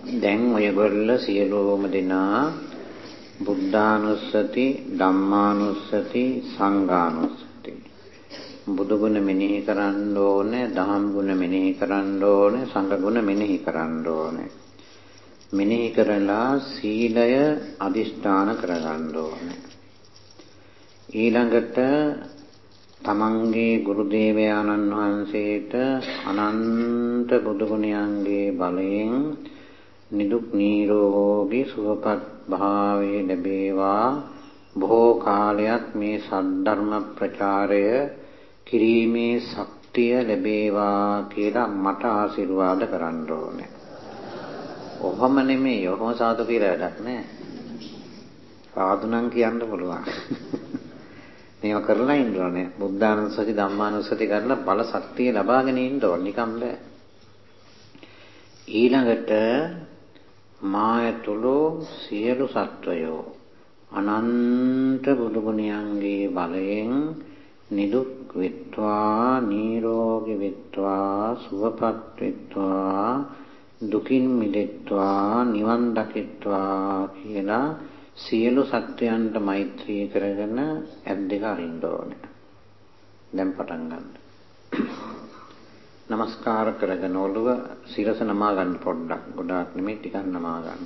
දැන් ඔයගොල්ල සියලුම දෙනා බුද්ධානුස්සති ධම්මානුස්සති සංඝානුස්සති. බුදු ගුණ මෙනෙහි කරන්න ඕනේ දහම් ගුණ මෙනෙහි කරන්න ඕනේ සංඝ ගුණ මෙනෙහි කරන්න ඕනේ. මෙනෙහි කරලා සීලය අදිෂ්ඨාන කරගන්න ඕනේ. ඊළඟට තමන්ගේ ගුරු දේවයාණන් වහන්සේට අනන්ත බුදු ගුණයන්ගේ බලයෙන් නිදුක් නිරෝගී සුවපත් භාවයේ ලැබේවා බොහෝ කාලයක් මේ සද්ධර්ම ප්‍රචාරය කිරීමේ ශක්තිය ලැබේවා කියලා මට ආශිර්වාද කරන්න ඕනේ. ඔහොම නෙමෙයි ඔහොම සාදු කියලා වැඩක් නෑ. සාදු නම් කියන්න පුළුවන්. මේව කරලා ඉන්න ඕනේ. බුද්ධානුස්සති ධම්මානුස්සති කරලා බල ශක්තිය ලබාගෙන ඉන්න ඕනේ. නිකම් බෑ. ඊළඟට මායතුළු සියලු සත්වයෝ අනන්ත බුදු ගුණයන්ගේ බලයෙන් නිදුක් වෙත්වා නිරෝගී වෙත්වා සුවපත් වෙත්වා දුකින් මිදෙත්වා නිවන් දකිත්වා කියලා සියලු සත්වයන්ට මෛත්‍රී කරගෙන ඇත් දෙක අරින්න ඕනේ. දැන් පටන් ගන්න. নমස්කාර කරගෙන ඔළුව සිරස නමා ගන්න පොඩ්ඩක්. ගොඩාක් නෙමෙයි ටිකක් නමා ගන්න.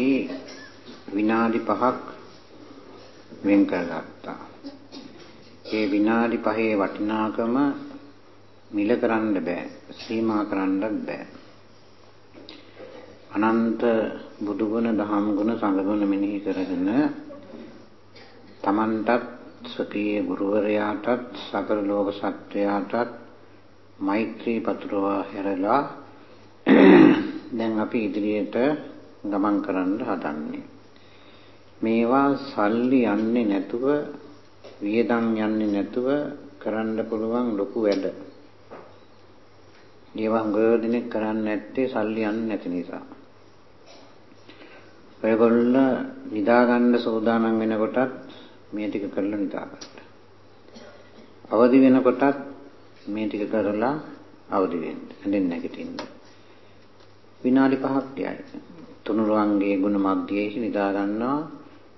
අපි විනාඩි 5ක් වෙන් කරගත්තා. ඒ විනාඩි 5 වටිනාකම මිල කරන්න බෑ, සීමා කරන්නත් බෑ. අනන්ත බුදුගුණ, දහම් ගුණ, සංඝ ගුණ මෙනෙහි කරගෙන තමන්ටත් ස්වකීය ගුරුවරයාටත් සකල ලෝක සත්වයාටත් මෛත්‍රී පතුරවා හැරලා දැන් අපි ඉදිරියට ගමන් කරන්න හදන්නේ. මේවා සල්ලි යන්නේ නැතුව වියදම් යන්නේ නැතුව කරන්න පුළුවන් ලොකු වැඩ. ඒවා ගොඩනෙක් කරන්නේ නැත්තේ සල්ලි යන්නේ නැති නිසා. ඔයගොල්ල නිදා ගන්න සූදානම් වෙනකොටත් මේ ටික කරලා නිදා ගන්න. අවදි වෙනකොටත් මේ ටික කරලා අවදි වෙන්න. ඇඳෙන් නැගිටින්න. විනාඩි 5ක් තියයි. තුනුරුවන්ගේ ගුණ මැදියේ නිදා ගන්නවා.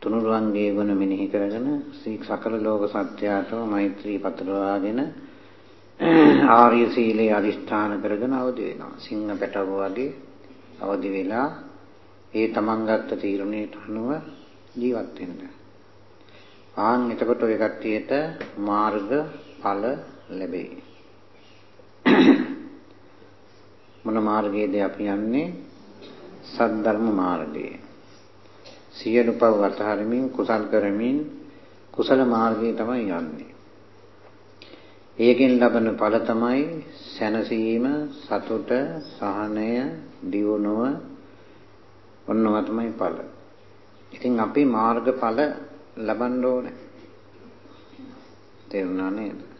තුනුරුවන්ගේ ගුණ මෙනෙහි කරගෙන සී සකල ලෝක සත්‍යයටම මෛත්‍රී පතරවාගෙන ආර්ය සීලේ අදිෂ්ඨාන කරගෙන අවදි වෙනවා. සිංහ පැටව වගේ අවදි වෙලා ඒ තමන් ගත්ත තීරණයට අනුව ජීවත් වෙන්න. ආන් එතකොට ඔය කට්ටියට මාර්ග ඵල ලැබෙයි. මොන මාර්ගයේද අපි යන්නේ? සද්ධර්ම මාර්ගයේ. සියලු පව අතහරිමින් කුසල් කරමින් කුසල මාර්ගයේ තමයි යන්නේ. ඒකෙන් ලබන ඵල තමයි සැනසීම, සතුට, සහනය, දියුණුව ඔන්නවා තමයි ඵල. ඉතින් අපි මාර්ගඵල ලබන්න ඕනේ. තේරුණා නේද?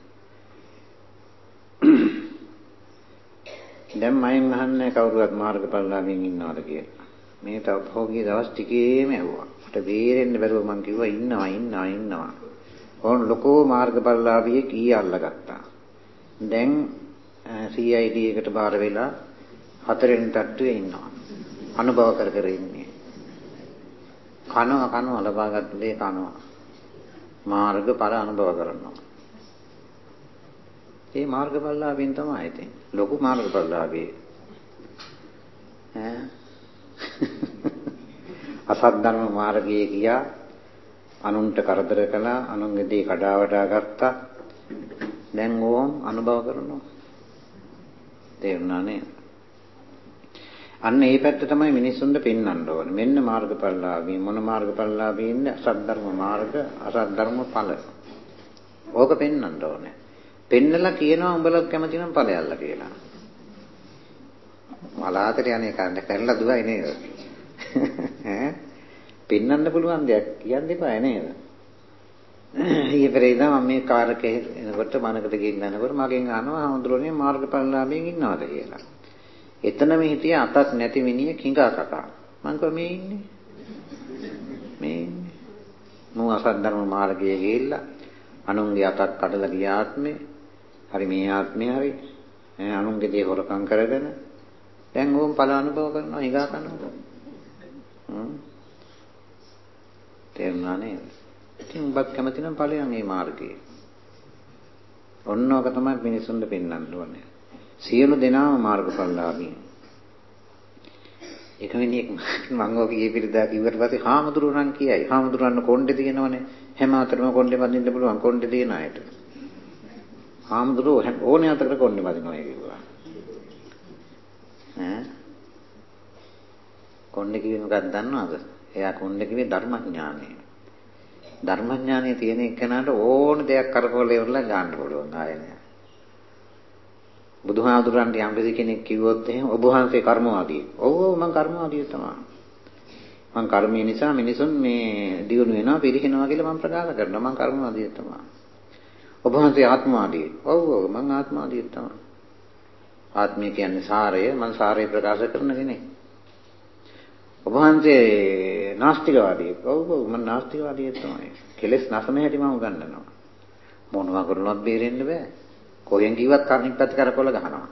දැන් මයෙන් අහන්නේ කවුරුවත් මාර්ගඵලලාභින් ඉන්නවද කියලා. මේ තව භෝගී දවස් ටිකේම ඇහුවා. මට බේරෙන්න බැරුව මං කිව්වා ඉන්නවා ඉන්නවා ඉන්නවා. ඕන ලොකෝ මාර්ගඵලලාභියෙක් ඊ අල්ලගත්තා. දැන් CID එකට බාර වෙලා හතරෙන් තට්ටුවේ ඉන්නවා. අනුභව කර කර ඉන්නේ. කනවා කනවා ලබාගත් දේ කනවා. මාර්ගඵල අනුභව කරනවා. ඒ මාර්ගඵලලාභින් තමයි ඉතින්. ලොකු මාර්ගඵලලාභී. ඈ අසත් ධර්ම මාර්ගයේ ගියා අනුන්ට කරදර කළා අනුන්ගේ දේ කඩා වඩා ගත්තා දැන් ඕම් අනුභව කරනවා තේරුණා නේද අන්න ඒ පැත්ත තමයි මිනිස්සුන්ට පෙන්වන්න ඕනේ. මෙන්න මාර්ගඵලලාභී මොන මාර්ගඵලලාභීන්ද අසත් ධර්ම මාර්ග අසත් ධර්ම ඵල. ඕක පෙන්වන්න ඕනේ. පෙන්නලා කියනවා උඹලත් කැමති නම් ඵලයල්ලා කියලා. මලාතට යන්නේ කන්න කරලා දුවයි නේද? ඈ පෙන්වන්න පුළුවන් දෙයක් කියන්න එපා නේද? ඊයේ පෙරේදා මම මේ කාර් එකේ එනකොට මනකට ගිහින් යනකොට මගෙන් අහනවා හඳුරන්නේ මාර්ගඵලලාභීන් ඉන්නවද කියලා. එතනම හිටිය අතක් නැති මිනිහ කිඟා කකා. මං කිව්වා මේ ඉන්නේ. මේ ඉන්නේ. මම අසත් ධර්ම මාර්ගයේ ගිහිල්ලා අනුන්ගේ අතක් කඩලා ගිය ආත්මේ හරි මේ ආත්මේ හරි ඈ අනුන්ගේ දේ හොරකම් කරගෙන දැන් ඕම් ඵල අනුභව කරනවා හිඟා කරනවා. හ්ම්. තේරුණා නේද? ඉතින් ඔබත් කැමති නම් ඵලයන් මේ මාර්ගයේ. ඔන්නෝක තමයි මිනිසුන්ට පෙන්වන්න ඕනේ. සියලු දෙනාම මාර්ගඵලලාභී. එක මිනිහෙක් මම ඔක ඊයේ පිළිදා කිව්වට පස්සේ හාමුදුරුවෝ නම් කියයි. හාමුදුරුවන්ට කොණ්ඩේ තියෙනවනේ. හැම අතරම කොණ්ඩේ බඳින්න පුළුවන් කොණ්ඩේ තියෙන අයට. හාමුදුරුවෝ ඕනේ අතකට කොණ්ඩේ බඳිනවා කිව්වා. ඈ කොණ්ඩේ කිව්වේ මොකක්ද දන්නවද? එයා කොණ්ඩේ කිව්වේ ධර්මඥානය. ධර්මඥානය තියෙන එකනට ඕන දෙයක් කරකවල ඉවරලා ගන්න පුළුවන් ආයෙත්. බුදුහාඳුරන්ට යම් කෙනෙක් කිව්වොත් එහෙම ඔබ වහන්සේ කර්මවාදී. ඔව් ඔව් මම කර්මවාදී තමයි. මම කර්මය නිසා මිනිසුන් මේ දියුණු වෙනවා පිරිහෙනවා කියලා මම ප්‍රකාශ කරනවා. මම කර්මවාදී තමයි. ඔබ වහන්සේ ආත්මවාදී. ඔව් ඔව් මම ආත්මවාදී තමයි. ආත්මය කියන්නේ සාරය. මම සාරය ප්‍රකාශ කරන කෙනෙක්. ඔබ වහන්සේ නාස්තිකවාදී. ඔව් ඔව් මම නාස්තිකවාදී තමයි. කෙලස් නැසම හැටි මම උගන්වනවා. මොනවා කරුණත් බේරෙන්න බෑ. කොහෙන් කිව්වත් කර්ණික පැත්ත කරකොල ගහනවා.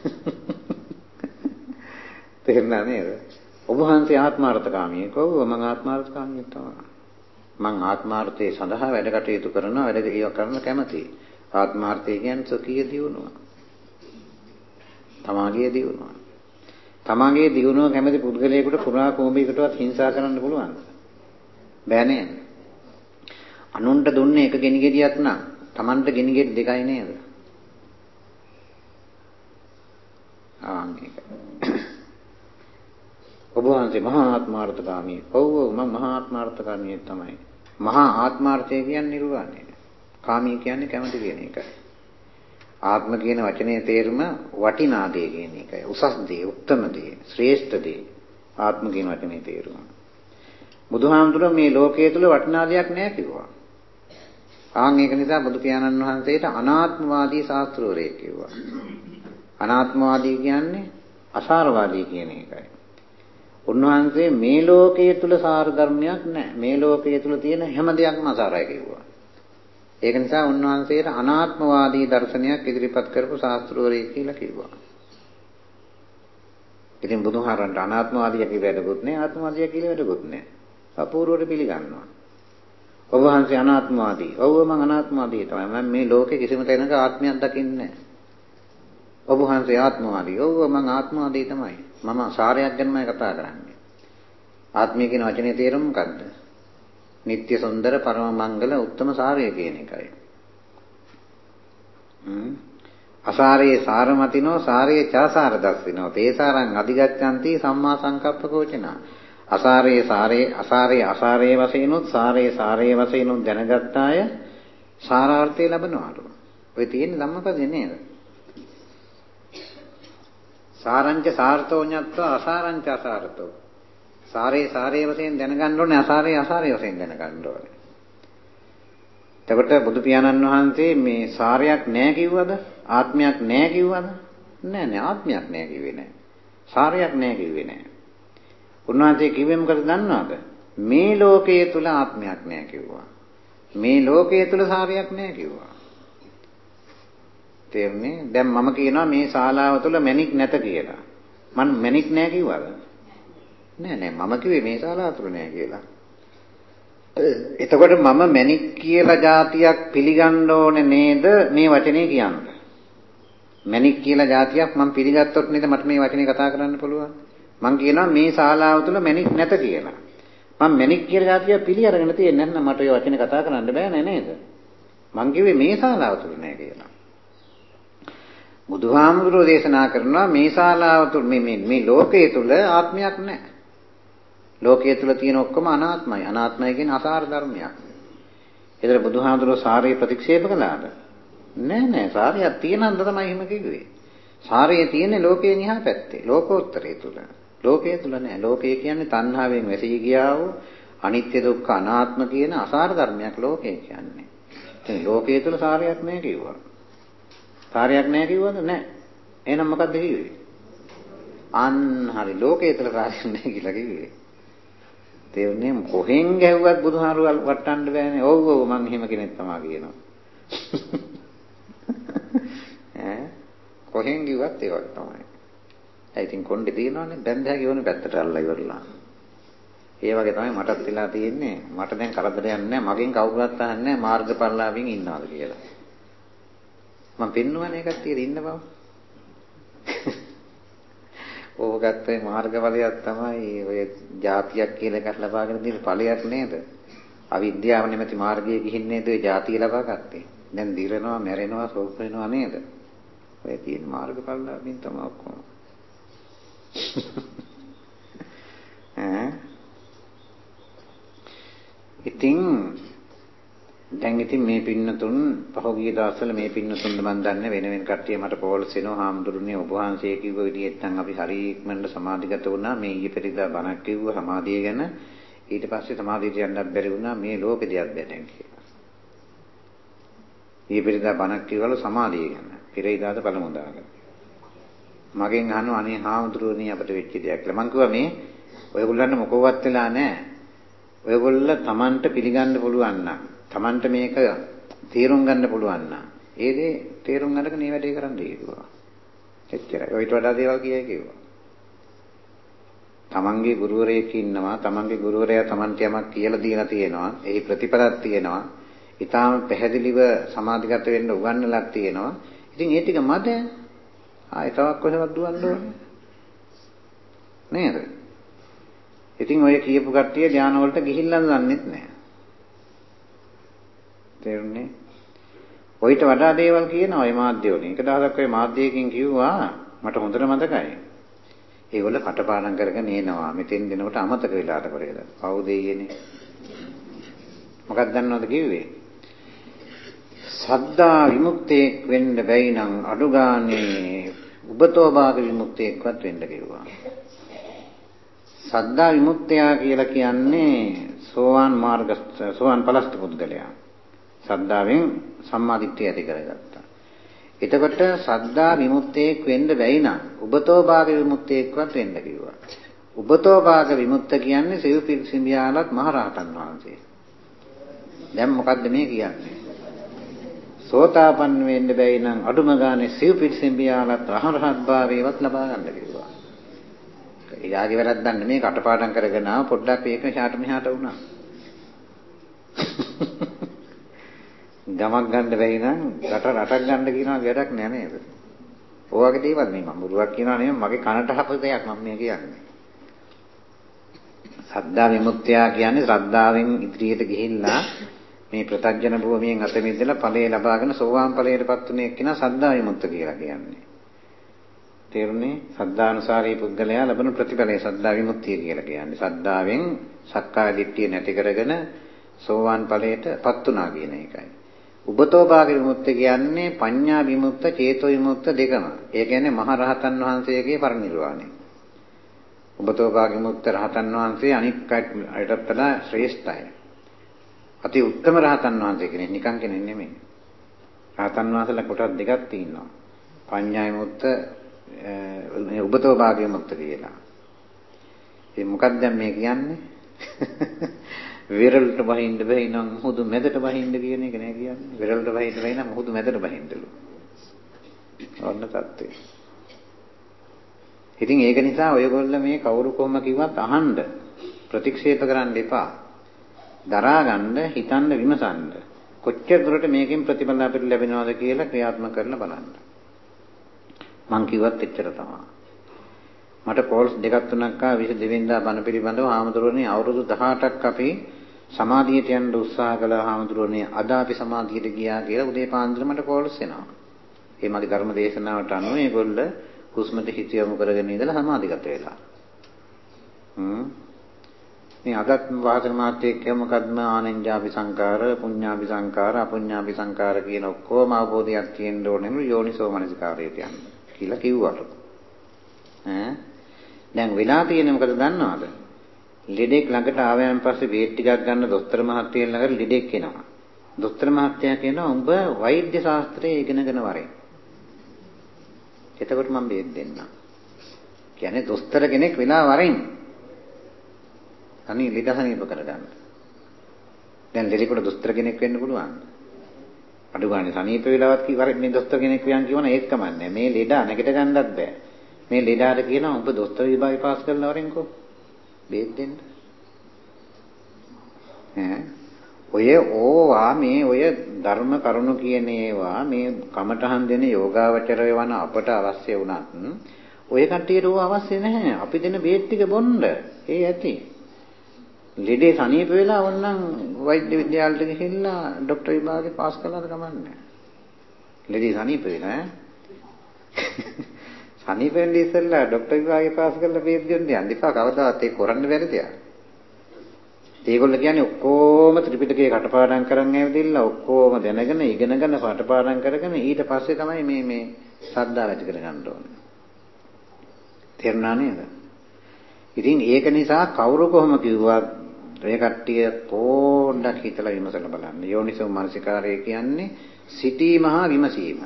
තේරුණා නේද? ඔබ වහන්සේ ආත්මාර්ථකාමී. කොහොම මම ආත්මාර්ථකාමී තමයි. මං ආත්මාර්ථයේ සඳහා වැඩ කටයුතු කරනවා වැඩ ඒවා කරන්න කැමතියි. ආත්මාර්ථය කියන්නේ සොකීය දියුණුව. තමාගේ දියුණුව. තමාගේ දියුණුව කැමති පුද්ගලයෙකුට පුරා කෝඹයකටවත් හිංසා කරන්න පුළුවන්ද? බෑ නේද? අනුන්ට දුන්නේ එක ගෙනි ගෙඩියක් නම් Tamanට ගෙනි ගෙඩි දෙකයි නේද? ආ මේක. ඔබ වහන්සේ මහා ආත්මාර්ථකාමී. ඔව් ඔව් මම මහා ආත්මාර්ථකාමී තමයි. මහා ආත්මාර්ථය කියන්නේ නිර්වාණය. කාමී කියන්නේ කැමති කියන එකයි. ආත්ම කියන වචනේ තේරුම වටිනා දේ කියන එකයි. උසස් දේ, උත්තම දේ, ශ්‍රේෂ්ඨ දේ. ආත්ම කියන වචනේ තේරුම. බුදුහාමුදුරුවෝ මේ ලෝකයේ තුල වටිනා දෙයක් නැහැ කිව්වා. ආන් ඒක නිසා බුදු පියාණන් වහන්සේට අනාත්මවාදී ශාස්ත්‍රවරයෙක් කිව්වා. අනාත්මවාදී කියන්නේ අසාරවාදී කියන එකයි. උන්වහන්සේ මේ ලෝකයේ තුල සාර ධර්මයක් නැහැ. මේ ලෝකයේ තුල තියෙන හැම දෙයක්ම අසාරයි කිව්වා. ඒක නිසා උන්වහන්සේට අනාත්මවාදී දර්ශනයක් ඉදිරිපත් කරපු ශාස්ත්‍රවරයෙක් කියලා කිව්වා. ඉතින් බුදුහාරන්ට අනාත්මවාදිය කියලා වැඩකුත් නැහැ, ආත්මවාදිය කියලා වැඩකුත් නැහැ. අපූර්වවට පිළිගන්නවා. ඔබ වහන්සේ අනාත්මවාදී. ඔව් මම අනාත්මවාදී තමයි. මම මේ ලෝකේ කිසිම තැනක ආත්මයක් දකින්නේ නැහැ. ඔබ වහන්සේ ආත්මවාදී. ඔව් මම ආත්මවාදී තමයි. මම සාරයක් ගැනමයි කතා කරන්නේ. ආත්මය කියන වචනේ තේරුම මොකද්ද? නিত্য සුන්දර පරම මංගල උත්තම සාරය කියන එකයි. අසාරේ සාරමතිනෝ සාරේ චාසාර දස්සිනෝ තේසාරං අධිගච්ඡanti සම්මා සංකප්ප කෝචනා අසාරේ සාරේ අසාරේ අසාරේ වශයෙන්ුත් සාරේ සාරේ වශයෙන්ුත් දැනගත්තාය සාරාර්ථය ලැබනවාලු. ඔය තියෙන ධම්මපදේ නේද? සාරංච සාර්ථෝ ඤත්වා අසාරංච අසාරතෝ. සාරේ සාරේ වශයෙන් දැනගන්න ඕනේ අසාරේ අසාරේ වශයෙන් දැනගන්න ඕනේ. එතකොට බුදු පියාණන් වහන්සේ මේ සාරයක් නැහැ කිව්වද? ආත්මයක් නැහැ කිව්වද? නෑ නෑ ආත්මයක් නැහැ කිව්වේ නෑ. සාරයක් නැහැ කිව්වේ නෑ. උන්වහන්සේ කිව්වේ මොකද දන්නවද? මේ ලෝකයේ තුල ආත්මයක් නැහැ කිව්වා. මේ ලෝකයේ තුල සාරයක් නැහැ කිව්වා. තේරෙන්නේ දැන් මම කියනවා මේ ශාලාව තුළ මැණික් නැත කියලා. මම මැණික් නෑ කිව්වද? නෑ නෑ මම කිව්වේ මේ ශාලාව තුළ නෑ කියලා. එතකොට මම මැණික් කියලා જાතියක් පිළිගන්න ඕනේ නේද මේ වචනේ කියන්න? මැණික් කියලා જાතියක් මම පිළිගත්තොත් නේද මට මේ වචනේ කතා කරන්න පුළුවන්? මම කියනවා මේ ශාලාව තුළ මැණික් නැත කියලා. මම මැණික් කියලා જાතිය පිළි අරගෙන තියෙන්නේ නැත්නම් මට ඔය වචනේ කතා කරන්න බෑ නේද? මං කිව්වේ මේ ශාලාව තුළ නෑ කියලා. බුදුහාමුදුරෝ දේශනා කරනවා මේ ශාලාව තුල මේ මේ මේ ලෝකයේ තුල ආත්මයක් නැහැ. ලෝකයේ තුල තියෙන ඔක්කොම අනාත්මයි. අනාත්මයි කියන්නේ අසාර ධර්මයක්. ඒතර බුදුහාමුදුරෝ සාරය ප්‍රතික්ෂේප කළාද? නෑ නෑ සාරයක් තියෙනන්ද තමයි එහෙම කිව්වේ. සාරය තියෙන්නේ ලෝකයෙන් එහා පැත්තේ. ලෝකෝත්තරය තුල. ලෝකයේ තුල නෑ. ලෝකය කියන්නේ තණ්හාවෙන් වැසී ගියා වූ අනිත්‍ය දුක්ඛ අනාත්ම කියන අසාර ධර්මයක් ලෝකය කියන්නේ. ඉතින් ලෝකයේ තුල සාරයක් නෑ කිව්වා. සාරයක් නෑ කිව්වද? නෑ. එහෙනම් මොකද්ද කිව්වේ? අන්න හරි ලෝකයේ තුල සාරයක් නෑ කියලා කිව්වේ. තේරුණේ කොහෙන් ගැහුවත් බුදුහාරු වටන්න බෑනේ. ඔව් ඔව් මං එහෙම කෙනෙක් තමයි කියනවා. ඈ කොහෙන් ගියවත් ඒ වගේ තමයි. ඒ ඉතින් කොණ්ඩේ තියෙනවනේ බැන්දෑ කියවනේ පැත්තට අල්ලලා ඉවරලා. ඒ වගේ තමයි මටත් වෙලා තියෙන්නේ. මට දැන් කරදරයක් නැහැ. මගෙන් කවුරුත් අහන්නේ මාර්ගඵලලාභින් ඉන්නවද කියලා. මම පෙන්නුවනේ කට්ටියට ඉන්න බව. ඕකත් ඒ මාර්ගඵලයක් තමයි ඔය જાතියක් කියලා එකක් ලබාගෙන තියෙන ඵලයක් නේද? අවිද්‍යාව නැමැති මාර්ගයේ ගිහින් නේද ඔය જાතිය ලබා ගත්තේ. දැන් දිරනවා, මැරෙනවා, සෝක් වෙනවා නේද? ඔය තියෙන මාර්ගඵලලාභින් තමයි ඔක්කොම. ඈ ඉතින් දැන් ඉතින් මේ පින්නතුන් පහුගිය දවස්වල මේ පින්නතුන් මම දන්නේ වෙන වෙන කට්ටිය මට පොල්සෙනවා හාමුදුරනේ ඔබ වහන්සේ කිව්ව විදිහට නම් අපි හරි ඉක්මනට සමාධිගත වුණා මේ ඊයේ පෙරේදා බණක් කිව්ව සමාධිය ගැන ඊට පස්සේ සමාධියට යන්නත් බැරි වුණා මේ ලෝකෙ දෙයක් දැනෙන් කියලා. ඊයේ පෙරේදා බණක් කිව්වලු සමාධිය ගැන. පෙරේදාද පළමුදාගන්න. මගෙන් අහනවා අනේ හාමුදුරුවනේ අපිට වෙච්ච දෙයක් කියලා. මං කිව්වා මේ ඔයගොල්ලන්ට මොකවත් වෙලා නැහැ. ඔයගොල්ල Tamanට පිළිගන්න පුළුවන් නම් Tamanට මේක තේරුම් ගන්න පුළුවන් නම් ඒ දේ තේරුම් අරගෙන මේ වැඩේ කරන්න කිව්වා. එච්චරයි. ඔයිට වඩා දේවල් කියයි කිව්වා. තමන්ගේ ගුරුවරයෙක් ඉන්නවා තමන්ගේ ගුරුවරයා තමන්ට යමක් කියලා දීලා තියෙනවා එහි ප්‍රතිඵලක් තියෙනවා ඊටාම පැහැදිලිව සමාධිගත වෙන්න උගන්වලක් තියෙනවා ඉතින් ඒ ටික මද ආයෙ තවක් කොහෙවත් දුවන්න ඕනේ. නේද? ඉතින් ඔය කියපු කට්ටිය ධාන වලට ගිහිල්ලා දන්නෙත් නැහැ. තේරුණේ? ඔయిత වඩා දේවල් කියනවා ඔය මාධ්‍යවලින්. එක දවසක් ඔය මාධ්‍යයකින් කිව්වා මට හොඳට මතකයි. ඒගොල්ල කටපාඩම් කරගෙන එනවා. මෙතෙන් දෙනකොට අමතක වෙලාට කරේද? පව් දෙයියනේ. මොකක්ද දන්නවද කිව්වේ? සද්දා විමුක්තියක් වෙන්න බැයි නම් අඩු ගානේ උබතෝ භාග විමුක්තියක්වත් වෙන්න කිව්වා. සද්දා විමුක්තිය කියලා කියන්නේ සෝවාන් මාර්ග සෝවාන් පලස්ත පුද්ගලයා. සද්දාවෙන් සම්මාදිට්ඨිය ඇති කරගත්තා. එතකොට සද්දා විමුක්තියක් වෙන්න බැයි නම් උබතෝ භාග විමුක්තියක්වත් වෙන්න කිව්වා. උබතෝ භාග විමුක්ත කියන්නේ සිව් පිරිසිඹියාලත් මහරහතන් වහන්සේ. දැන් මොකද්ද මේ කියන්නේ? සෝතාපන්න වෙන්න බැයි නම් අඩුම ගානේ සිව් පිරිසිඹියාලත් රහරහත් භාවයවත් ලබා ගන්න කිව්වා. ඊගාගේ වැරද්දක් නෙමේ කටපාඩම් කරගෙන ආව පොඩ්ඩක් ඒක මෙහාට මෙහාට වුණා. ගමක් ගන්න බැරි නම් රට රටක් ගන්න කියනවා වැඩක් නෑ නේද? ඔයගේ දේවල් මේ මම බොරුවක් කියනවා නෙමෙයි මගේ කනට හප දෙයක් මම මේ කියන්නේ. සද්දා විමුක්තිය කියන්නේ ශ්‍රද්ධාවෙන් ඉදිරියට ගිහිල්ලා මේ ප්‍රත්‍යඥ භූමියෙන් අත මිදලා ඵලය ලබාගෙන සෝවාන් ඵලයටපත් වුණේ එක්කිනා සද්දා විමුක්ත කියලා කියන්නේ. තේරුණේ? සද්දානුසාරී පුද්ගලයා ලබන ප්‍රතිඵලය සද්දා විමුක්තිය කියලා කියන්නේ. සද්දාවෙන් සක්කාය දිට්ඨිය නැති කරගෙන සෝවාන් ඵලයටපත් වුණා කියන එකයි. උබතෝ භාග විමුක්ත කියන්නේ පඤ්ඤා විමුක්ත, චේතෝ විමුක්ත දෙකම. ඒ කියන්නේ මහා රහතන් වහන්සේගේ පරිනිර්වාණය. උබතෝ භාග විමුක්ත රහතන් වහන්සේ අනික් අයටත් වඩා ශ්‍රේෂ්ඨයි. අති උත්තම රහතන් වහන්සේ කෙනෙක් නිකන් කෙනෙක් නෙමෙයි. රහතන් වහන්සේලා කොටස් දෙකක් තියෙනවා. පඤ්ඤා විමුක්ත උබතෝ භාග විමුක්ත කියලා. ඒ මොකක්ද මේ කියන්නේ? විරලට බහින්න බැයි නම් මුහුදු මැදට බහින්න කියන එක නෑ කියන්නේ. විරලට බහින්න බැයි නම් මුහුදු මැදට බහින්නලු. ඔන්න தත්ත්වය. ඉතින් ඒක නිසා ඔයගොල්ල මේ කවුරු කොහොම කිව්වත් අහන්න ප්‍රතික්ෂේප කරන්න එපා. දරා ගන්න, හිතන්න, විමසන්න. කොච්චර දුරට මේකෙන් ප්‍රතිඵල අපිට ලැබෙනවද කියලා ක්‍රියාත්මක කරලා බලන්න. මං කිව්වත් එච්චර තමයි. මට කෝල්ස් දෙකක් තුනක් ආ 22 වෙනිදා බණ පිළිබඳව හාමුදුරනේ අවුරුදු 18ක් අපි සමාධියට යන්න උත්සාහ කළා හාමුදුරනේ අද අපි සමාධියට ගියා කියලා උදේ පාන්දර මට කෝල්ස් එනවා. ඒ මගේ ධර්ම දේශනාවට අනුව ඒගොල්ල හුස්මට හිත යොමු කරගෙන ඉඳලා සමාධිගත වෙලා. හ්ම්. මේ අදත් වාසන මාත්‍යයක් කිය මොකද්ම? ආනෙන්ජාපි සංකාර පුඤ්ඤාපි සංකාර අපුඤ්ඤාපි සංකාර කියන ඔක්කොම අවබෝධයක් තියෙන්න ඕනේ යෝනිසෝ මනසිකාරයට යන්න. කියලා කිව්වට. ඈ? දැන් වෙලා තියෙන්නේ මොකද දන්නවද ලෙඩෙක් ළඟට ආවයන් පස්සේ බේත් ටිකක් ගන්න දොස්තර මහත්තයෙක් ළඟට ලෙඩෙක් එනවා දොස්තර මහත්තයා කියනවා උඹ වෛද්‍ය ශාස්ත්‍රයේ ඉගෙනගෙන වරේ එතකොට මම බේත් දෙන්නම් කියන්නේ දොස්තර කෙනෙක් වෙලා වරෙන් අනේ ලෙඩ සනීප කරගන්න. දැන් ලෙඩෙකුට දොස්තර කෙනෙක් වෙන්න පුළුවන්. අඩු ගානේ සනීප වෙලාවත් කිවර මේ දොස්තර කෙනෙක් වියන් කියවන ඒක කමන්නේ. මේ ලෙඩ නැගිට ගන්නත් බෑ. මේ ලෙඩාට කියනවා ඔබ දොස්තර විභාගේ පාස් කරලා වරෙන්කෝ. බේත් දෙන්න. ඈ ඔය ඕවා මේ ඔය ධර්ම කරුණු කියන ඒවා මේ කමඨහන් දෙන යෝගාවචරය වන අපට අවශ්‍ය වුණත් ඔය කට්ටියට ඕවා අවශ්‍ය නැහැ. අපි දෙන බේත් ටික බොන්න. ඒ ඇති. ලෙඩේ සනීප වෙලා වොන්නම් වෛද්‍ය විද්‍යාලයට ගිහිල්ලා ડોක්ටර් විභාගේ පාස් කළාද කමන්නේ. ලෙඩේ සනීප වෙලා ඈ. සනීප වෙන්නේ ඉස්සෙල්ලා ડોක්ටර් විභාගේ පාස් කරලා බේත් දෙන්න යන්න එපා කවදාවත් ඒක කරන්න බැරි දෙයක්. ඒගොල්ලෝ කියන්නේ ඔක්කොම ත්‍රිපිටකේ කටපාඩම් කරන් ඇවිදින්න ඔක්කොම දැනගෙන ඉගෙනගෙන කටපාඩම් කරගෙන ඊට පස්සේ තමයි මේ මේ ශ්‍රද්ධාව ඇති කරගන්න ඕනේ. තේරුණා නේද? ඉතින් ඒක නිසා කවුරු කොහොම කිව්වත් ඔය කට්ටිය පොඩ්ඩක් හිතලා විමසලා බලන්න. යෝනිසෝ මනසිකාරය කියන්නේ සිටීම හා විමසීම.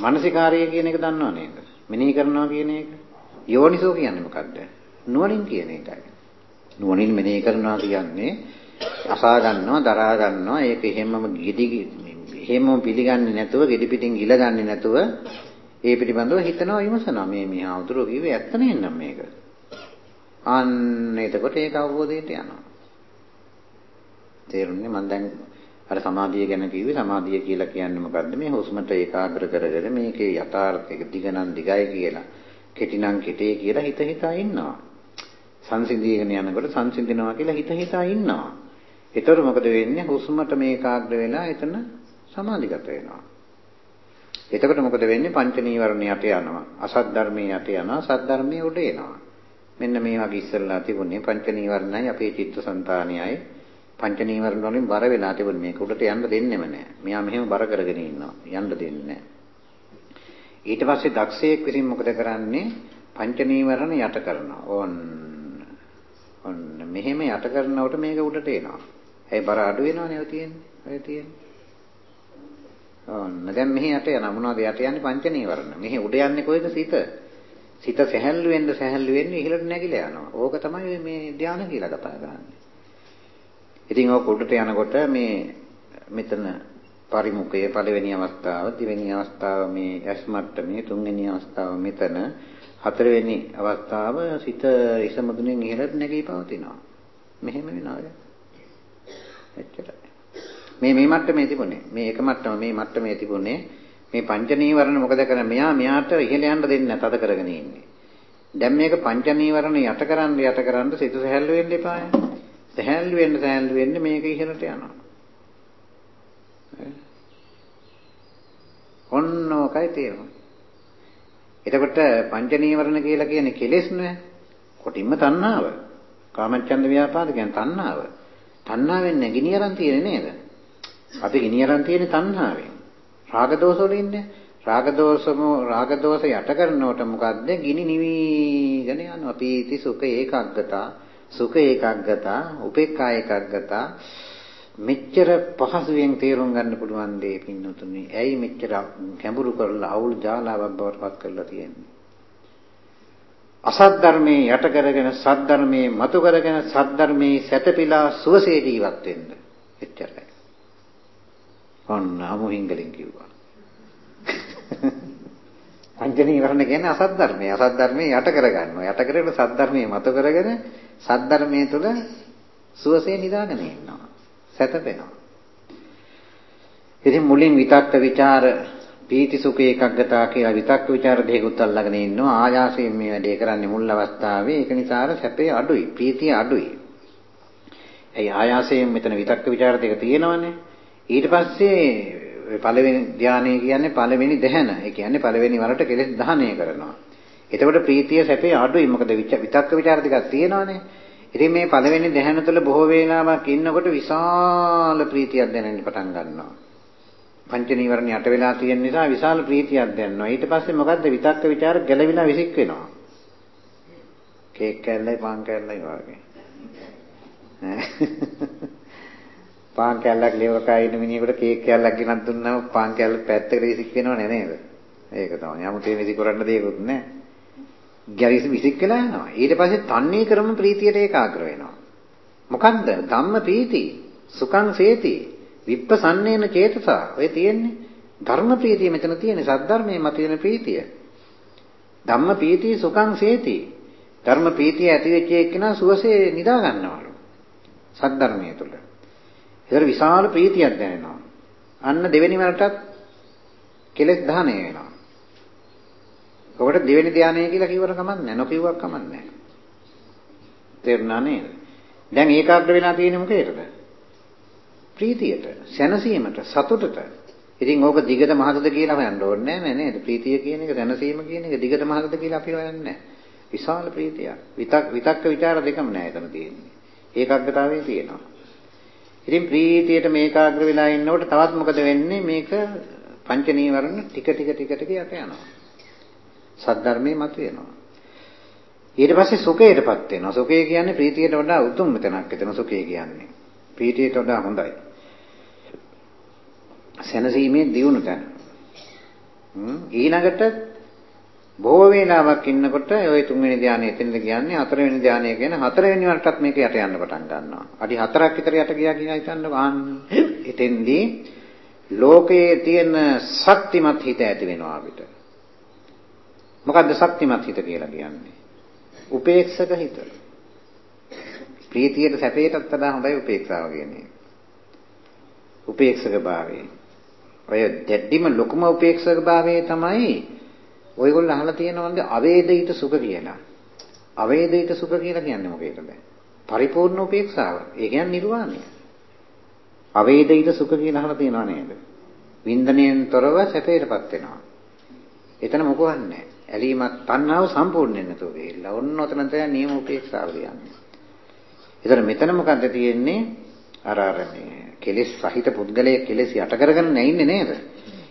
මනසිකාරය කියන එක දන්නව නේද? මෙනෙහි කරනවා කියන එක. යෝනිසෝ කියන්නේ මොකද්ද? නුවණින් කියන එකයි. නුවණින් මෙනෙහි කරනවා කියන්නේ අසා ගන්නවා, දරා ගන්නවා. ඒක එහෙමම gedi එහෙමම පිළිගන්නේ නැතුව, gedi පිටින් ගිල ගන්නේ නැතුව ඒ පිටිබඳව හිතනවා විමසනවා. මේ මේ ආතුරු කිව්වේ ඇත්ත නේනම් මේක. අන්න එතකොට ඒක අවබෝධයට යනවා. තේරුණේ මම දැන් අර සමාධිය ගැන කිව්වේ සමාධිය කියලා කියන්නේ මොකද්ද? මේ හුස්මට ඒකාග්‍ර කරගෙන මේකේ යථාර්ථය දිගනම් දිගයි කියලා, කෙටිනම් කෙටේ කියලා හිත හිතා ඉන්නවා. සංසිඳීගෙන යනකොට සංසිඳිනවා කියලා හිත හිතා ඉන්නවා. ඒතර මොකද වෙන්නේ? හුස්මට මේ ඒකාග්‍ර වෙලා එතන සමාධිගත වෙනවා. එතකොට මොකද වෙන්නේ? පංච නීවරණ යට යනවා. අසත් ධර්මයේ යට යනවා. සත් ධර්මයේ උඩ එනවා. මෙන්න මේ වගේ ඉස්සල්ලා තිබුණේ පංච නීවරණයි අපේ චිත්තසංතානියයි පංච නීවරණ වලින් බර වෙලා තිබුණේ මේක උඩට යන්න දෙන්නෙම නෑ. මෙයා මෙහෙම බර කරගෙන ඉන්නවා. යන්න දෙන්නේ නෑ. ඊට පස්සේ දක්ෂයෙක් විසින් මොකද කරන්නේ? පංච නීවරණ යට කරනවා. ඕන්න. ඔන්න මෙහෙම යට කරනකොට මේක උඩට එනවා. ඒ බර අඩු වෙනවනේ ඔය තියෙන්නේ. ඔය තියෙන්නේ. ඔන්න දැන් මෙහි යට යන මොනවද යට යන්නේ පංච නීවරණ. මෙහි උඩ යන්නේ කොයිද සිත? සිත සැහැල්ලු වෙන්න සැහැල්ලු වෙන්න ඉහළට නැගිලා යනවා. ඕක තමයි මේ ධානය කියලා කතා කරන්නේ. ඉතින් ඕක උඩට යනකොට මේ මෙතන පරිමුඛයේ පළවෙනි අවස්ථාව, දෙවෙනි අවස්ථාව මේ ඇස් මට්ටමේ, තුන්වෙනි අවස්ථාව මෙතන, හතරවෙනි අවස්ථාව සිත ඉසමුදුනෙන් ඉහළට නැගී පවතිනවා. මෙහෙම වෙනවා. එච්චරයි. මේ මේ මට්ටමේ තිබුණේ. මේ එක මට්ටම මේ මට්ටමේ තිබුණේ මේ පංච නීවරණ මොකද කරන්නේ? මෙයා මෙයාට ඉහළ යන්න දෙන්නේ නැහැ. තද කරගෙන ඉන්නේ. දැන් මේක පංච නීවරණ යට කරන්න යට කරන්න සිත සැහැල්ලු වෙන්න එපාය. සැහැල්ලු වෙන්න සැහැල්ලු වෙන්න මේක ඉහළට යනවා. ඔන්න ඔකයි තේරුම. එතකොට පංච නීවරණ කියලා කියන්නේ කෙලෙස් නෑ. කොටින්ම තණ්හාව. කාමච්ඡන්ද ව්‍යාපාද කියන්නේ තණ්හාව. තණ්හාවෙන් නැගිනි අරන් තියෙන්නේ නේද? අපි ගිනි අරන් තියෙන්නේ තණ්හාවෙන්. රාග දෝෂ වල ඉන්නේ. රාග දෝෂම රාග දෝෂ යට කරනකොට මොකද්ද? ගිනි නිවිගෙන යනවා. පීති සුඛ ඒකග්ගතා, සුඛ ඒකග්ගතා, උපේක්ඛා ඒකග්ගතා මෙච්චර පහසුවෙන් තේරුම් ගන්න පුළුවන් දේ පින්නතුනේ. ඇයි මෙච්චර ගැඹුරු කරලා අවුල් ජාලාවක් බවට පත් කරලා තියෙන්නේ? අසත් ධර්මයේ යට කරගෙන සත් ධර්මයේ මතු කරගෙන සත් ධර්මයේ සැතපීලා සුවසේ ජීවත් වෙන්න. එච්චරයි. ඔන්න අමුහිංගලින් කිව්වා. පංචනී වරණ කියන්නේ අසත් ධර්මයේ අසත් ධර්මයේ යට කරගන්නවා. යට කරගෙන සත් ධර්මයේ මතු කරගෙන සද්ධර්මයේ තුල සුවසේ නිදාගෙන ඉන්නවා. සැතපෙනවා. ඉතින් මුලින් විතක්ක ਵਿਚාර පීති සුඛ ඒකග්ගතා කියලා විතක්ක ਵਿਚාර දෙකකුත් අල්ලගෙන ඉන්නවා. ආයාසයෙන් මේ වැඩේ කරන්නේ මුල් අවස්ථාවේ. ඒක නිසා අර සැපේ අඩුයි, පීතිය අඩුයි. ඒ ආයාසයෙන් මෙතන විතක්ක ਵਿਚාර දෙක තියෙනවනේ. ඊට පස්සේ පළවෙනි ධානය කියන්නේ පළවෙනි දහන. ඒ කියන්නේ පළවෙනි වරට කෙලෙස් දහණය කරනවා. එතකොට ප්‍රීතිය සැපේ අඩුයි මොකද විතක්ක ਵਿਚාර ටිකක් තියෙනවානේ. ඉතින් මේ පළවෙනි දැහැන තුළ බොහෝ වේලාවක් ඉන්නකොට විශාල ප්‍රීතියක් දැනෙන්න පටන් ගන්නවා. පංච නීවරණ යට වෙලා තියෙන නිසා විශාල ප්‍රීතියක් දැනෙනවා. ඊට පස්සේ මොකද්ද විතක්ක ਵਿਚාර ගැළවිලා විසික් වෙනවා. කේක් කෑල්ලයි පාන් කෑල්ලයි වගේ. පාන් කෑල්ලක් ලේවකයි ඉන්න මිනිහෙකුට කේක් කෑල්ලක් ගෙනත් දුන්නම පාන් කෑල්ල පැත්තකට විසික් වෙනව නෑ නේද? ඒක තමයි. 아무තේ විසිකරන්න දෙයක්වත් නෑ. ගැරිස විසික් වෙලා යනවා. ඊට පස්සේ තන්නේ ක්‍රම ප්‍රීතියට ඒකාග්‍ර වෙනවා. මොකද්ද? ධම්ම ප්‍රීති, සුඛං සේති, විප්පසන්නේන චේතසා. ඔය තියෙන්නේ ධර්ම ප්‍රීතිය මෙතන තියෙන්නේ සද්ධර්මයේ මත තියෙන ප්‍රීතිය. ධම්ම ප්‍රීතිය සුඛං සේති. ධර්ම ප්‍රීතිය ඇති වෙච්ච එක්කෙනා සුවසේ නිදා ගන්නවලු. සද්ධර්මයේ තුල. ඒතර විශාල ප්‍රීතියක් දැනෙනවා. අන්න දෙවෙනි වරටත් කෙලෙස් දහණය වෙනවා. ඔකට දෙවෙනි ධානය කියලා කිව්වට කමක් නැහැ. නොකියුවක් කමක් නැහැ. තේරුණා නේද? දැන් ඒකාග්‍ර වෙලා තියෙන්නේ මොකේද? ප්‍රීතියට, සැනසීමට, සතුටට. ඉතින් ඕක දිගට මහතද කියලා හොයන්න ඕනේ නැහැ නේද? ප්‍රීතිය කියන එක, සැනසීම කියන එක දිගට මහතද කියලා අපි හොයන්නේ නැහැ. විශාල ප්‍රීතියක්. විතක් විතක්ක ਵਿਚාර දෙකම නැහැ එතන තියෙන්නේ. ඒකාග්‍රතාවයේ තියෙනවා. ඉතින් ප්‍රීතියට මේකාග්‍ර වෙලා ඉන්නකොට තවත් මොකද වෙන්නේ? මේක පංච නීවරණ ටික ටික ටික ටික යට යනවා. සද්ධර්මයේ මතුවෙනවා. ඊට පස්සේ සුඛයටපත් වෙනවා. සුඛය කියන්නේ ප්‍රීතියට වඩා උතුම් තැනක් එතන සුඛය කියන්නේ. ප්‍රීතියට වඩා හොඳයි. සැනසීමේ දියුණු තැන. ඊළඟට බොහෝ වේලාවක් ඉන්නකොට ওই තුන්වෙනි ධානය එතනද කියන්නේ හතරවෙනි ධානය කියන හතරවෙනි වරටත් මේක යට යන්න පටන් ගන්නවා. අඩි හතරක් විතර යට ගියා කියලා හිතන්න වාන්න. එතෙන්දී ලෝකයේ තියෙන ශක්තිමත් හිත ඇති වෙනවා අපිට. මොකද්ද ශක්තිමත් හිත කියලා කියන්නේ? උපේක්ෂක හිත. ප්‍රීතියට සැපයටත් වඩා හොඳයි උපේක්ෂාව කියන්නේ. උපේක්ෂක භාවය. ඔය දෙඩිම ලොකුම උපේක්ෂක භාවය තමයි ඔයගොල්ලෝ අහලා තියෙනවද අවේදිත සුඛ කියලා. අවේදිත සුඛ කියලා කියන්නේ මොකේද? පරිපූර්ණ උපේක්ෂාව. ඒ කියන්නේ නිර්වාණය. අවේදිත සුඛ කියලා අහලා තියෙනව නේද? වින්දනයෙන් තොරව සැපයටපත් වෙනවා. එතන මොකවත් නැහැ. ඇලීමත් තණ්හාව සම්පූර්ණ නැතුව ගිහිල්ලා. ඔන්න ඔතන තමයි නියම උපේක්ෂාව කියන්නේ. ඒතර මෙතන මොකද්ද තියෙන්නේ? අර අර මේ කෙලෙස් සහිත පුද්ගලයෙක් කෙලෙස් යට කරගෙන නැින්නේ නේද?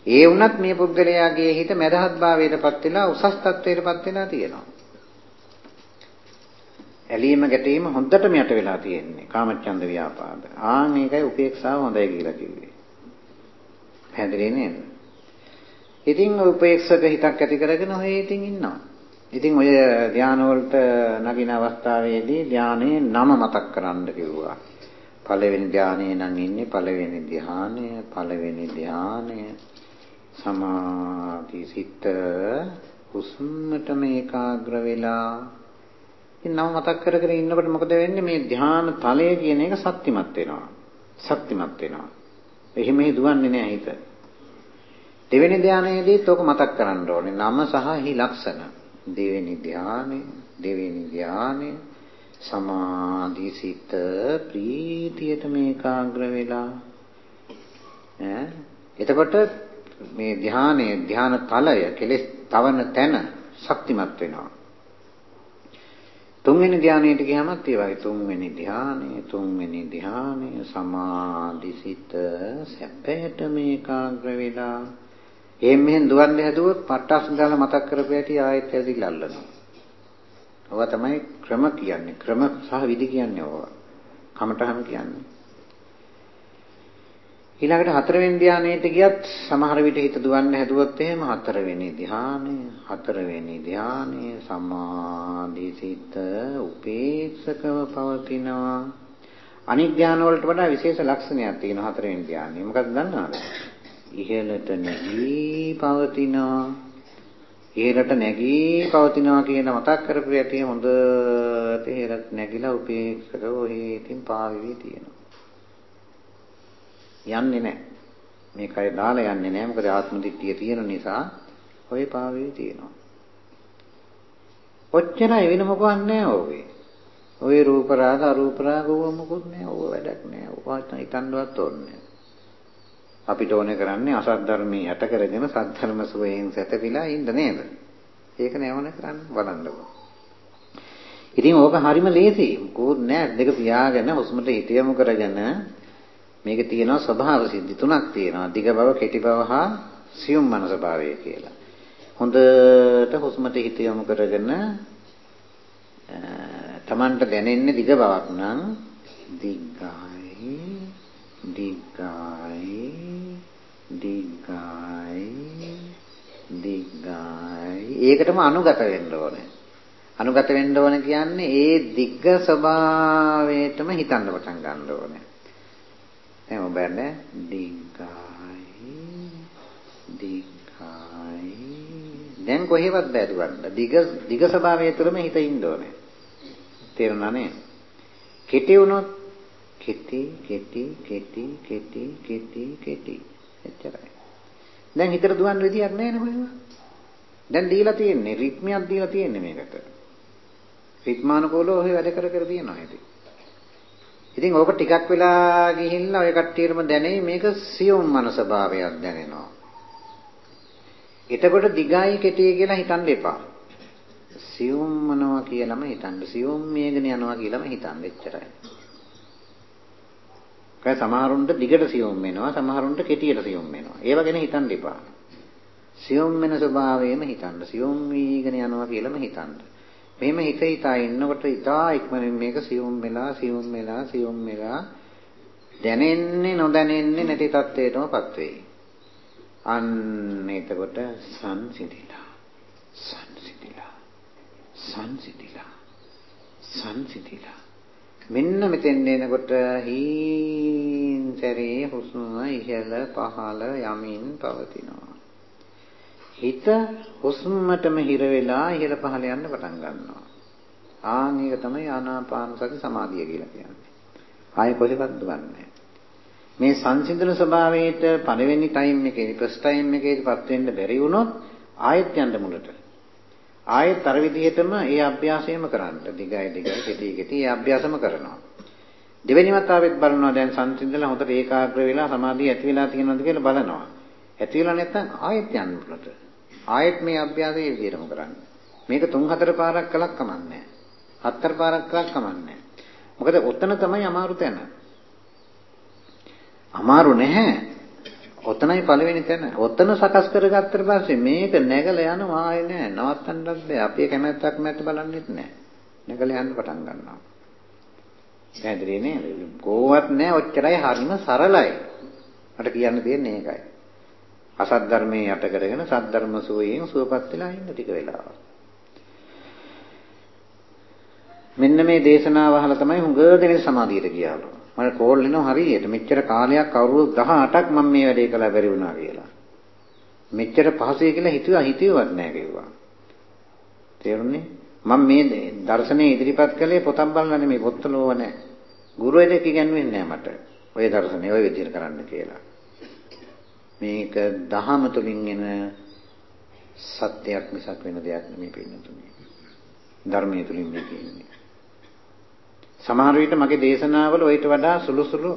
ඒ වුණත් මේ පුද්ගලයාගේ හිත මදහත් භාවයටපත් වෙලා උසස් තත්වයටපත් වෙලා තියෙනවා. ඇලීම ගැටීම හොඳටම යට වෙලා තියෙන්නේ. කාමච්ඡන්ද ව්‍යාපාද. ආන් මේකයි උපේක්ෂාව හොඳයි කියලා කිව්වේ. පැහැදිලි නේද? ඉතින් උපේක්ෂක හිතක් ඇති කරගෙන ඔය ඉතින් ඉන්නවා. ඉතින් ඔය ධානය වලට නගින අවස්ථාවේදී ධානයේ නම මතක් කරන්න කිව්වා. පළවෙනි ධානයේ නම් ඉන්නේ පළවෙනි ධානය, පළවෙනි ධානය සමාධි සිත හුස්මටම ඒකාග්‍ර වෙලා ඉතින් නම මතක් කර කර ඉන්නකොට මොකද වෙන්නේ මේ ධාන තලය කියන එක ශක්තිමත් වෙනවා. ශක්තිමත් වෙනවා. එහෙම දුවන්නේ නැහැ හිත. දෙවෙනි ධානයේදීත් ඔක මතක් කරන්න ඕනේ. නම සහ හි ලක්ෂණ. දෙවෙනි ධානය, දෙවෙනි ධානය. සමාධි සිත ප්‍රීතියට මේකාග්‍ර වෙලා. ඈ? එතකොට මේ ධානයේ ධාන තලය කෙලස් තවන තැන ශක්තිමත් වෙනවා. තුන්වෙනි ධානයට ගියාමත් ඒ වගේ තුන්වෙනි ධානය තුන්වෙනි ධානය. සමාධි සිත සැපයට මේකාග්‍ර වෙලා. එහෙන් මෙහෙන් දුවන්නේ හැදුවොත් පට්ටස් දාලා මතක් කරපු ඇටි ආයෙත් ඇවිල්ලා අල්ලනවා. ඔවා තමයි ක්‍රම කියන්නේ. ක්‍රම සහ විදි කියන්නේ ඕවා. කමටහන් කියන්නේ. ඊළඟට හතරවෙනි ධානයේට ගියත් සමහර විට හිත දුවන්න හැදුවොත් එහෙම හතරවෙනි ධානය, හතරවෙනි ධානය සමාධිසිත උපේක්ෂකව පවතිනවා. අනිත් ධාන වලට වඩා විශේෂ ලක්ෂණයක් තියෙනවා හතරවෙනි ධානය. මොකක්ද දන්නවද? ඉහළට නැගී පවතිනවා. ඉහළට නැගී පවතිනවා කියන මතක් කරපු යටි හොඳට ඉහළට නැගිලා උපේක්ෂකව ඔහේ ඉතින් පාවිවි තියෙනවා. යන්නේ නැහැ. මේ කය දාලා යන්නේ නැහැ. මොකද ආත්ම දිට්ඨිය තියෙන නිසා ඔය පාවිවි තියෙනවා. ඔච්චරයි වෙන මොකවත් නැහැ ඔගේ. ඔය රූප රාග අරූප රාග ඕව මොකුත් නැහැ. ඕව වැඩක් නැහැ. ඕවා හිතන්නවත් ඕනේ අපිට ඕනේ කරන්නේ අසත් ධර්මී යට කරගෙන සත් ධර්ම සුවයෙන් සැතපීලා ඉන්න නේද? ඒක නෑවන කරන්න බලන්නකො. ඉතින් ඕක හරිම ලේසි. මොකුත් නෑ දෙක පියාගෙන හුස්මට හිත යොමු කරගෙන මේකේ තියෙනවා ස්වභාව සිද්ධි තුනක් තියෙනවා. දිග බව, කෙටි බව හා සියුම් මනස භාවය කියලා. හොඳට හුස්මට හිත යොමු කරගෙන තමන්ට දැනෙන්නේ දිග බවක් නම් දිග්ගායි දිග්ගායි දිග්ගායි දිග්ගායි ඒකටම අනුගත වෙන්න ඕනේ. අනුගත වෙන්න ඕනේ කියන්නේ ඒ දිග්ග ස්වභාවයටම හිතන්න පටන් ගන්න ඕනේ. එහෙනම් ඔබ යන්නේ දිග්ගායි දිග්ගායි දැන් කොහෙවත් බෑ දුවන්න දිග දිග ස්වභාවය තුළම හිත ඉන්න ඕනේ. තේරුණා නේද? කෙටි වුණොත් කෙටි කෙටි කෙටි කෙටි කෙටි කෙටි. එච්චරයි. දැන් හිතට දුවන්න විදියක් නැහැ නේ කොහෙවත්. දැන් දීලා තියෙන්නේ රිද්මයක් දීලා තියෙන්නේ මේකට. රිද්මානුකූලව ඔය වැඩ කර කර තියෙනවා ඉතින්. ඉතින් ඕක ටිකක් වෙලා ගිහිල්ලා ඔය කට්ටියටම දැනෙයි මේක සියුම් මනස භාවයක් දැනෙනවා. එතකොට දිගයි කෙටි කියලා හිතන්න එපා. සියුම් මනවා කියලාම හිතන්න. සියුම් මේගෙන යනවා කියලාම හිතන්න එච්චරයි. ඒ සමහරුන්ට දිගට සියුම් වෙනවා සමහරුන්ට කෙටියට සියුම් වෙනවා. ඒව ගැන හිතන්න එපා. සියුම් වෙන ස්වභාවයෙන්ම හිතන්න. සියුම් වීගෙන යනවා කියලාම හිතන්න. මෙහෙම හිත හිතා ඉන්නකොට ඉතා ඉක්මනින් මේක සියුම් වෙලා සියුම් වෙලා සියුම් වෙලා දැනෙන්නේ නොදැනෙන්නේ නැති තත්වයටමපත් වෙයි. අන්න එතකොට සංසිඳිලා සංසිඳිලා සංසිඳිලා සංසිඳිලා මෙන්න මෙතෙන් එනකොට හීන් සැරේ හුස්ම ඉහළ පහළ යමින් පවතිනවා. හිත හුස්මටම හිර වෙලා ඉහළ පහළ යන්න පටන් ගන්නවා. ආන් ඒක තමයි ආනාපාන සති සමාධිය කියලා කියන්නේ. ආයෙ කොහෙවත් දුවන්නේ මේ සංසිඳන ස්වභාවයට පළවෙනි ටයිම් එකේ ෆස්ට් ටයිම් එකේපත් වෙන්න බැරි වුණොත් ආයෙත් යන්න මුලට. ආයෙත් අර විදිහටම ඒ අභ්‍යාසයම කරන්න. දිගයි දිගයි කෙටි කෙටි ඒ අභ්‍යාසම කරනවා. දෙවෙනි වතාවෙත් බලනවා දැන් සංසිඳලා හොඳට ඒකාග්‍ර වෙලා සමාධිය ඇති වෙලා තියෙනවද කියලා බලනවා. ඇති වෙලා නැත්නම් ආයෙත් යන්න මුලට. ආයෙත් මේ අභ්‍යාසය ඒ විදිහටම කරන්න. මේක තුන් හතර පාරක් කළක් කමන්නේ හතර පාරක් කළක් කමන්නේ මොකද ඔතන තමයි අමාරු තැන. අමාරු නැහැ. ඔතනයි පළවෙනි තැන. ඔතන සකස් කරගත්තට පස්සේ මේක නැගලා යනවා ආයේ නෑ. නවත්තන්නත් බෑ. අපි කැමැත්තක් නැත් බලන්නෙත් නෑ. නැගලා යන්න පටන් ගන්නවා. පැහැදිලි නේද? කොහොවත් නෑ ඔච්චරයි හරිම සරලයි. මට කියන්න තියෙන්නේ ඒකයි. අසත් ධර්මයේ යට කරගෙන සත් ධර්ම සෝයෙන් සුවපත් වෙලා ඉන්න ටික වෙලාවක්. මෙන්න මේ දේශනාව අහලා තමයි හුඟ දෙනෙක් සමාධියට ගියාලු. මට කෝල් එනවා හරියට මෙච්චර කාලයක් අවුරුදු 18ක් මම මේ වැඩේ කළා බැරි වුණා කියලා. මෙච්චර පහසුයි කියලා හිතුවා හිතුවවත් නෑ කිව්වා. තේරුණේ? මම මේ දර්ශනේ ඉදිරිපත් කළේ පොතක් බලලා නෙමෙයි පොත්වල ඕව නෑ. ගුරුවරයෙක් ඉගැන්වෙන්නේ නෑ මට. ඔය දර්ශනේ ඔය විදිහට කරන්න කියලා. මේක දහම තුලින් එන සත්‍යයක් මිසක් වෙන දෙයක් නෙමෙයි පින්නතුනේ. ධර්මයේ තුලින් මේ කියන්නේ. සමහර විට මගේ දේශනාවල ඔయిత වඩා සුළු සුළු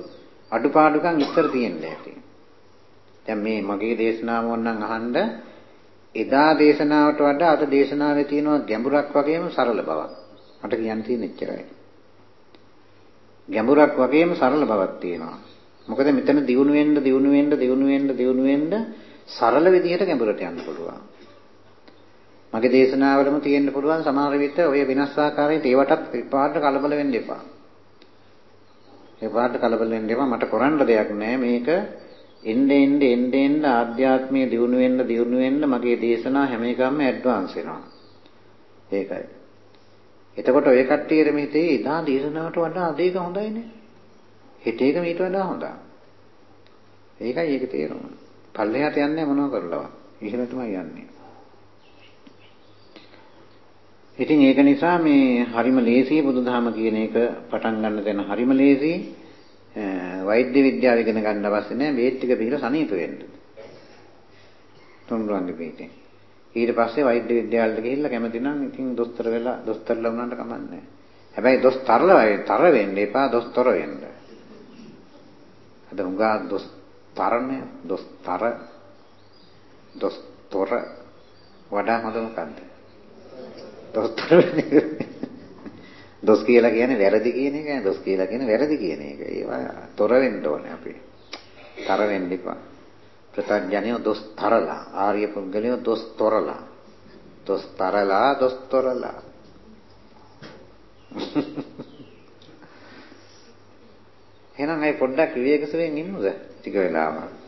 අඩුපාඩුකම් ඉස්සර තියෙන්න ඇති. දැන් මේ මගේ දේශනාව ඕනනම් අහන්න එදා දේශනාවට වඩා අද දේශනාවේ තියෙන ගැඹුරක් වගේම සරල බවක්. මට කියන්න තියෙන එච්චරයි. ගැඹුරක් වගේම සරල බවක් තියෙනවා. මොකද මෙතන දියුණු වෙන්න දියුණු වෙන්න දියුණු වෙන්න දියුණු වෙන්න සරල විදිහට ගැඹුරට යන්න පුළුවන්. මගේ දේශනාවලම තියෙන්න පුළුවන් සමහර විට ඔය වෙනස් ආකාරයට ඒවටත් පාට කලබල වෙන්න එපා. ඒ පාට කලබල වෙන්න එපා මට කරන්න දෙයක් නැහැ මේක එන්න එන්න එන්න එන්න ආධ්‍යාත්මයේ දියුණු වෙන්න දියුණු වෙන්න මගේ දේශනා හැම එකක්ම ඇඩ්වාන්ස් වෙනවා. ඒකයි. එතකොට ඔය කට්ටියට මේ තේ ඉදා දේශනාවට වඩා අද එක හොඳයිනේ. හෙට එක මීට වඩා හොඳයි. ඒකයි ඒක තේරුම. පල්ලෙහාට යන්නේ මොනව කරලවත්. ඉහළටමයි යන්නේ. ඉතින් ඒක නිසා මේ හරිම ලේසි බුදුදහම කියන එක පටන් ගන්න දෙන හරිම ලේසි වෛද්‍ය විද්‍යාව ඉගෙන ගන්න අවශ්‍ය නැහැ බේත් ටික බීලා සනීප වෙන්න. තුන්රුවන්ගේ පිටින්. ඊට පස්සේ වෛද්‍ය විද්‍යාලයට ගිහිල්ලා කැමති නම් ඉතින් දොස්තර වෙලා දොස්තරලා වුණාට කමක් නැහැ. හැබැයි දොස්තරලා තර වෙන්න එපා දොස්තර වෙන්න. අද උඟා දොස්තරනේ දොස්තර දොස්තර වඩා හොඳ මොකද්ද? දොස්තර දොස් කියලා කියන්නේ වැරදි කියන එක දොස් කියලා කියන්නේ වැරදි කියන එක. ඒවා තොර වෙන්න ඕනේ අපි. තර වෙන්න එපා. ප්‍රත්‍යඥයෝ දොස් තරලා ආර්ය පුද්ගලයෝ දොස් තොරලා. දොස් තරලා දොස් තොරලා. එහෙනම් අය පොඩ්ඩක් විවේකසුවෙන් ඉන්නද? ටික වෙලාවක්.